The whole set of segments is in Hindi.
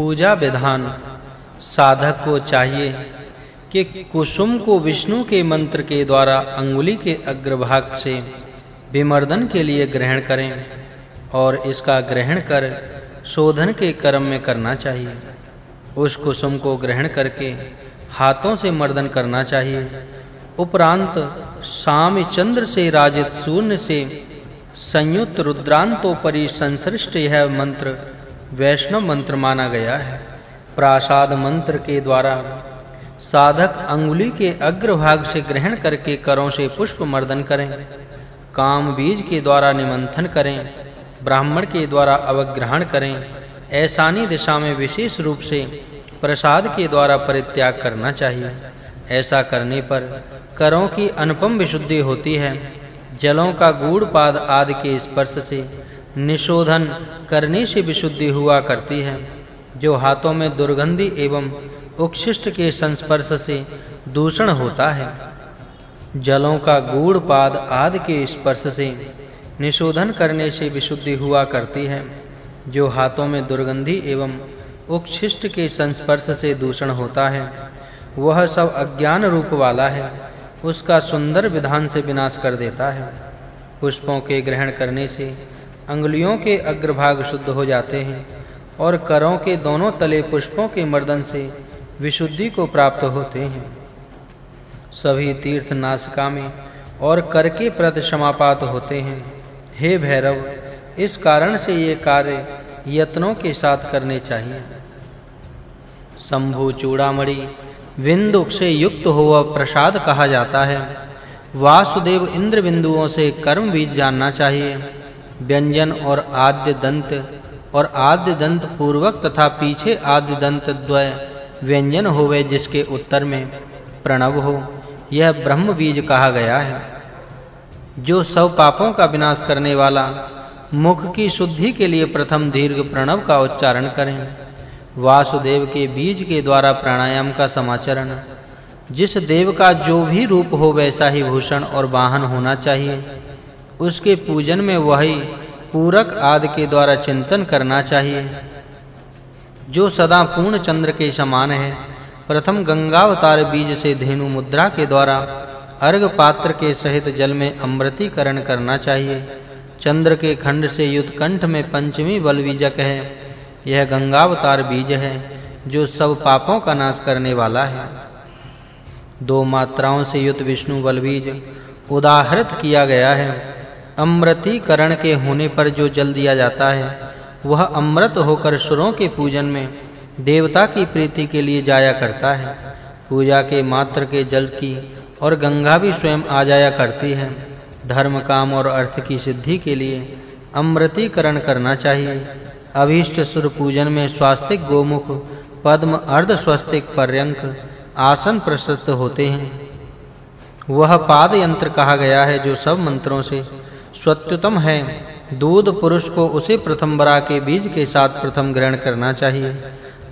पूजा विधान। साधक को चाहिए कि कुसुम को विष्णु के मंत्र के द्वारा अंगुली के अग्रभाग से विमर्दन के लिए ग्रहण करें और इसका ग्रहण कर शोधन के कर्म में करना चाहिए। उस कुसुम को ग्रहण करके हाथों से मर्दन करना चाहिए। उपरांत शाम चंद्र से राजित शून्य से संयुक्त रुद्रांतोपरि संसृष्ट यह मंत्र वैष्णव मंत्र माना गया है। प्रासाद मंत्र के द्वारा साधक अंगुली के अग्रभाग से ग्रहण करके करों से पुष्प मर्दन करें, काम बीज के द्वारा निमंथन करें, ब्राह्मण के द्वारा अवग्रहण करें, ऐसानी दिशा में विशेष रूप से प्रसाद के द्वारा परित्याग करना चाहिए। ऐसा करने पर करों की अनुपम विशुद्धि होती है। जलों का गूढ़ पाद आदि के स्पर्श से निशोधन करने से विशुद्धि हुआ करती है, जो हाथों में दुर्गंधि एवं उक्षिष्ट के संस्पर्श से दूषण होता है। जलों का गूढ़ पाद आदि के स्पर्श से निशोधन करने से विशुद्धि हुआ करती है, जो हाथों में दुर्गंधि एवं उक्षिष्ट के संस्पर्श से दूषण होता है। वह सब अज्ञान रूप वाला है, उसका सुंदर विधान से विनाश कर देता है। पुष्पों के ग्रहण करने से अंगुलियों के अग्रभाग शुद्ध हो जाते हैं और करों के दोनों तले पुष्पों के मर्दन से विशुद्धि को प्राप्त होते हैं। सभी तीर्थ नासिका में और कर के प्रति क्षमापात होते हैं। हे भैरव, इस कारण से ये कार्य यत्नों के साथ करने चाहिए। शंभु चूड़ामणि बिंदु से युक्त हुआ प्रसाद कहा जाता है। वासुदेव इंद्र बिंदुओं से कर्म बीज जानना चाहिए। व्यंजन और आद्य दंत और आद्य दंत पूर्वक तथा पीछे आद्य दंत द्वय व्यंजन होवे जिसके उत्तर में प्रणव हो। यह ब्रह्म बीज कहा गया है। जो सब पापों का विनाश करने वाला, मुख की शुद्धि के लिए प्रथम दीर्घ प्रणव का उच्चारण करें। वासुदेव के बीज के द्वारा प्राणायाम का समाचरण। जिस देव का जो भी रूप हो, वैसा ही भूषण और वाहन होना चाहिए। उसके पूजन में वही पूरक आदि के द्वारा चिंतन करना चाहिए। जो सदा पूर्ण चंद्र के समान है, प्रथम गंगावतार बीज से धेनु मुद्रा के द्वारा अर्घ पात्र के सहित जल में अमृतीकरण करना चाहिए। चंद्र के खंड से युत कंठ में पंचमी बल बीजक है, यह गंगावतार बीज है, जो सब पापों का नाश करने वाला है। दो मात्राओं से युत विष्णु बल बीज उदाहरित किया गया है। अमृतीकरण के होने पर जो जल दिया जाता है, वह अमृत होकर सुरों के पूजन में देवता की प्रीति के लिए जाया करता है। पूजा के मात्र के जल की और गंगा भी स्वयं आ जाया करती है। धर्म, काम और अर्थ की सिद्धि के लिए अमृतीकरण करना चाहिए। अभीष्ट सुर पूजन में स्वास्तिक गोमुख, पद्म, अर्ध स्वस्तिक पर्यंक आसन प्रशस्त होते हैं। वह पाद यंत्र कहा गया है जो सब मंत्रों से स्वत्युतम है। दूध पुरुष को उसे प्रथम बरा के बीज के साथ प्रथम ग्रहण करना चाहिए।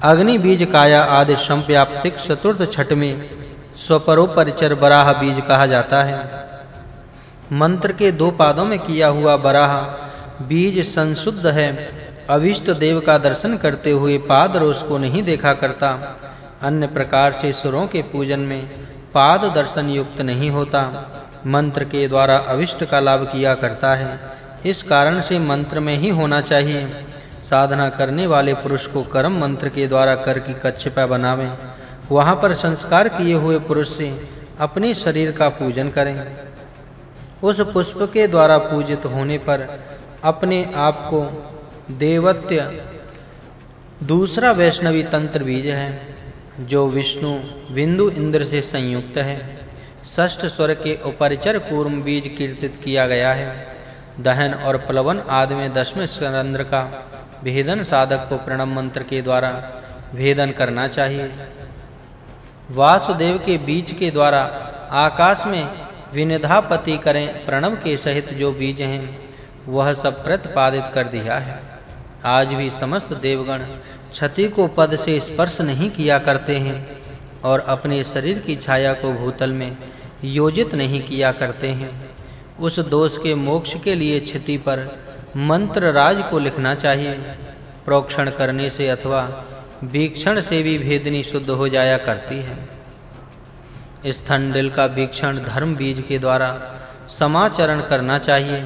अग्नि बीज काया आदि संव्याप्तिक चतुर्थ छठ में स्वपरोपरिचर बराह बीज कहा जाता है। मंत्र के दो पादों में किया हुआ बराह, बीज संशुद्ध है। अविष्ट देव का दर्शन करते हुए पाद रोष को नहीं देखा करता। अन्य प्रकार से सुरों के पूजन में पाद दर्शन युक्त नहीं होता। मंत्र के द्वारा अविष्ट का लाभ किया करता है। इस कारण से मंत्र में ही होना चाहिए। साधना करने वाले पुरुष को कर्म मंत्र के द्वारा कर की कच्छपा बनावे। वहाँ पर संस्कार किए हुए पुरुष से अपने शरीर का पूजन करें। उस पुष्प के द्वारा पूजित होने पर अपने आप को देवत्य दूसरा वैष्णवी तंत्र बीज है, जो विष्णु बिंदु इंद्र से संयुक्त है। षष्ठ स्वर के उपरिचर पूर्व बीज कीर्तित किया गया है। दहन और प्लवन आदि में दशम स्कंद्र का भेदन साधक को प्रणव मंत्र के द्वारा भेदन करना चाहिए। वासुदेव के बीज के द्वारा आकाश में विनिधापति करें प्रणव के सहित जो बीज हैं, वह सब प्रतिपादित कर दिया है। आज भी समस्त देवगण क्षति को पद से स्पर्श नहीं किया करते हैं और अपने शरीर की छाया को भूतल में योजित नहीं किया करते हैं। उस दोष के मोक्ष के लिए क्षति पर मंत्र राज को लिखना चाहिए। प्रोक्षण करने से अथवा वीक्षण से भी भेदनी शुद्ध हो जाया करती है। स्थंडिल का वीक्षण धर्म बीज के द्वारा समाचरण करना चाहिए।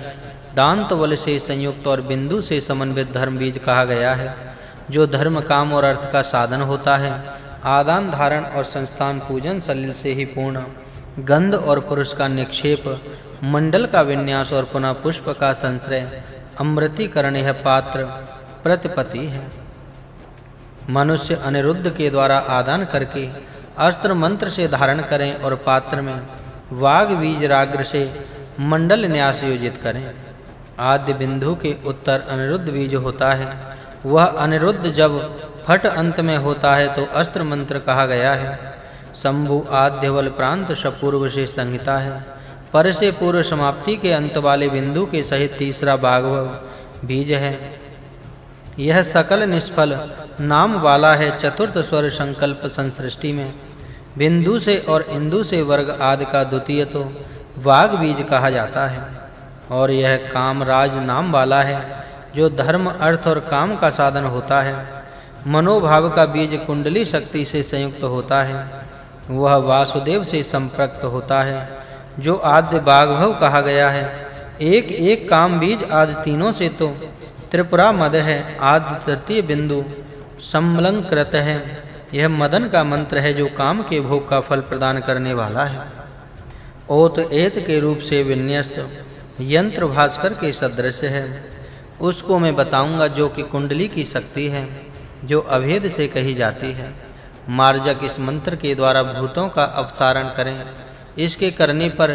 दांत बल से संयुक्त और बिंदु से समन्वित धर्म बीज कहा गया है, जो धर्म, काम और अर्थ का साधन होता है। आदान धारण और संस्थान पूजन सलिल से ही पूर्ण। गंध और पुरुष का निक्षेप, मंडल का विन्यास और पुनः पुष्प का संश्रय अमृतीकरण यह पात्र प्रतिपति है। मनुष्य अनिरुद्ध के द्वारा आदान करके अस्त्र मंत्र से धारण करें और पात्र में वाग बीज राग्र से मंडल न्यास योजित करें। आद्य बिंदु के उत्तर अनिरुद्ध बीज होता है। वह अनिरुद्ध जब फट अंत में होता है तो अस्त्र मंत्र कहा गया है। शंभु आद्यवल प्रांत सपूर्व से संहिता है। पर से पूर्व समाप्ति के अंत वाले बिंदु के सहित तीसरा बाघव बीज है। यह सकल निष्फल नाम वाला है चतुर्थ स्वर संकल्प संसृष्टि में। बिंदु से और इंदु से वर्ग आदि का द्वितीय तो वाग बीज कहा जाता है। और यह कामराज नाम वाला है, जो धर्म, अर्थ और काम का साधन होता है। मनोभाव का बीज कुंडली शक्ति से संयुक्त होता है। वह वासुदेव से संप्रक्त होता है, जो आद्य बागभव कहा गया है। एक एक काम बीज आदि तीनों से तो त्रिपुरा मद है, आदि तृतीय बिंदु संलंकृत है। यह मदन का मंत्र है, जो काम के भोग का फल प्रदान करने वाला है। ओत एत के रूप से विन्यस्त यंत्र भास्कर के सदृश है। उसको मैं बताऊँगा, जो कि कुंडली की शक्ति है, जो अभेद से कही जाती है। मार्जक इस मंत्र के द्वारा भूतों का अपसारण करें। इसके करने पर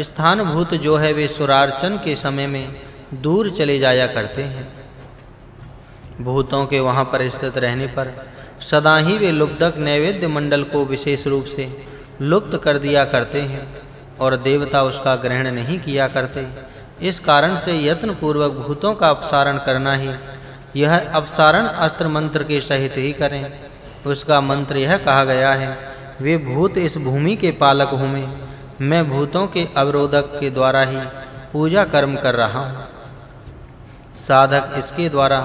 स्थान भूत जो है वे सुरार्चन के समय में दूर चले जाया करते हैं। भूतों के वहाँ पर स्थित रहने पर सदा ही वे लुब्धक नैवेद्य मंडल को विशेष रूप से लुप्त कर दिया करते हैं और देवता उसका ग्रहण नहीं किया करते। इस कारण से यत्न पूर्वक भूतों का अपसारण करना ही, यह अपसारण अस्त्र मंत्र के सहित ही करें। उसका मंत्र यह कहा गया है, वे भूत इस भूमि के पालक हूँ मैं। भूतों के अवरोधक के द्वारा ही पूजा कर्म कर रहा हूँ। साधक इसके द्वारा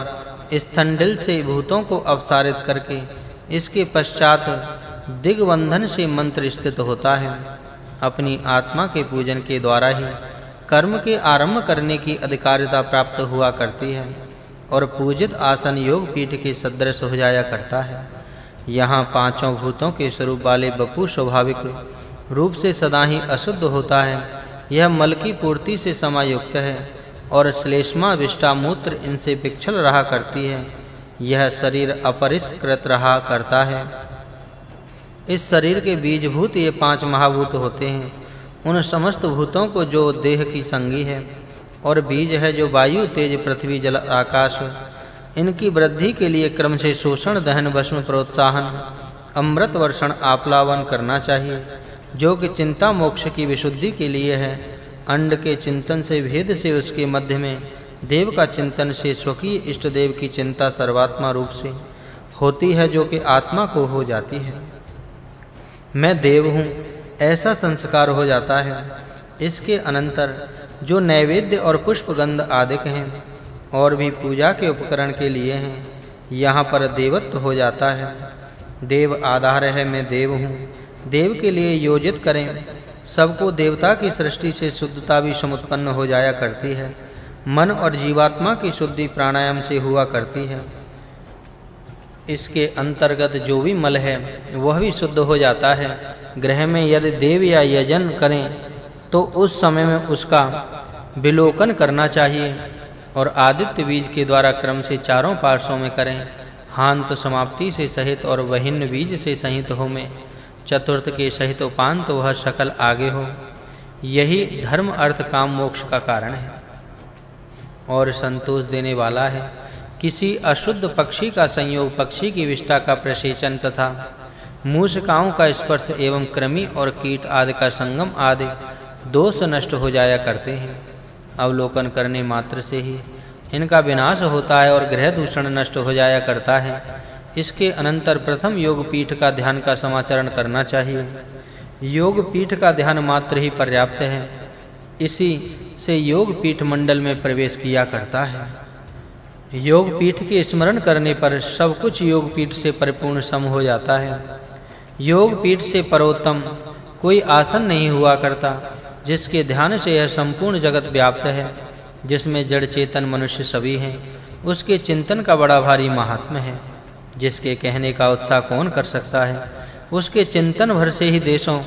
स्थंडिल से भूतों को अवसारित करके इसके पश्चात दिग्बंधन से मंत्र स्थित होता है। अपनी आत्मा के पूजन के द्वारा ही कर्म के आरंभ करने की अधिकारिता प्राप्त हुआ करती है और पूजित आसन योग पीठ के सदृश हो जाया करता है। यहाँ पाँचों भूतों के स्वरूप वाले बपू स्वाभाविक रूप से सदा ही अशुद्ध होता है। यह मल की पूर्ति से समायुक्त है और श्लेष्मा विष्टा मूत्र इनसे पिछल रहा करती है। यह शरीर अपरिष्कृत रहा करता है। इस शरीर के बीजभूत ये पाँच महाभूत होते हैं। उन समस्त भूतों को जो देह की संगी है और बीज है जो वायु, तेज, पृथ्वी, जल, आकाश इनकी वृद्धि के लिए क्रम से शोषण, दहन, भस्म, प्रोत्साहन, अमृत वर्षण आप्लावन करना चाहिए। जो कि चिंता मोक्ष की विशुद्धि के लिए है, अंड के चिंतन से भेद से उसके मध्य में देव का चिंतन से स्वकीय इष्ट देव की चिंता सर्वात्मा रूप से होती है, जो कि आत्मा को हो जाती है। मैं देव हूँ, ऐसा संस्कार हो जाता है। इसके अनंतर जो नैवेद्य और पुष्प गंध आदिक हैं और भी पूजा के उपकरण के लिए हैं। यहाँ पर देवत्व हो जाता है। देव आधार है, मैं देव हूँ। देव के लिए योजित करें। सबको देवता की सृष्टि से शुद्धता भी समुत्पन्न हो जाया करती है। मन और जीवात्मा की शुद्धि प्राणायाम से हुआ करती है। इसके अंतर्गत जो भी मल है, वह भी शुद्ध हो जाता है। ग्रह में यदि देव या यजन करें तो उस समय में उसका विलोकन करना चाहिए। और आदित्य बीज के द्वारा क्रम से चारों पार्श्वों में करें। हांत समाप्ति से सहित और वहिन्न बीज से सहित हो में। चतुर्थ के सहित उपांत वह सकल आगे हो। यही धर्म अर्थ काम मोक्ष का कारण है। और संतोष देने वाला है। किसी अशुद्ध पक्षी का संयोग पक्षी की विष्ठा का प्रसेचन तथा मूषकाओं का स्पर्श एवं कृमि और कीट आदि का संगम आदि दोष नष्ट हो जाया करते हैं। अवलोकन करने मात्र से ही इनका विनाश होता है और ग्रह दूषण नष्ट हो जाया करता है। इसके अनंतर प्रथम योग पीठ का ध्यान का समाचरण करना चाहिए। योग पीठ का ध्यान मात्र ही पर्याप्त है। इसी से योग पीठ मंडल में प्रवेश किया करता है। योग पीठ के स्मरण करने पर सब कुछ योग पीठ से परिपूर्ण सम हो जाता है। योग पीठ से परोत्तम कोई आसन नहीं हुआ करता। जिसके ध्यान से यह संपूर्ण जगत व्याप्त है, जिसमें जड़ चेतन मनुष्य सभी हैं, उसके चिंतन का बड़ा भारी महात्म है। जिसके कहने का उत्साह कौन कर सकता है? उसके चिंतन भर से ही देशों,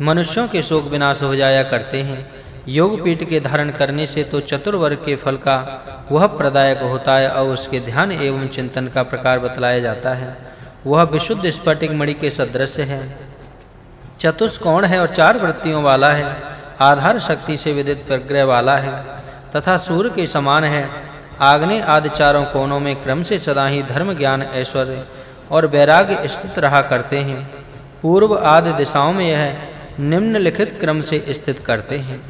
मनुष्यों के शोक विनाश हो जाया करते हैं। योग पीठ के धारण करने से तो चतुर्वर्ग के फल का वह प्रदायक होता है और उसके ध्यान एवं चिंतन का प्रकार बतलाया जाता है। वह विशुद्ध स्फटिक मणि के सदृश है। चतुष्कोण है और चार वृत्तियों वाला है। आधार शक्ति से विदित प्रग्रह वाला है, तथा सूर्य के समान है। आग्ने आदि चारों कोणों में क्रम से सदा ही धर्म ज्ञान ऐश्वर्य और वैराग्य स्थित रहा करते हैं। पूर्व आदि दिशाओं में यह निम्नलिखित क्रम से स्थित करते हैं।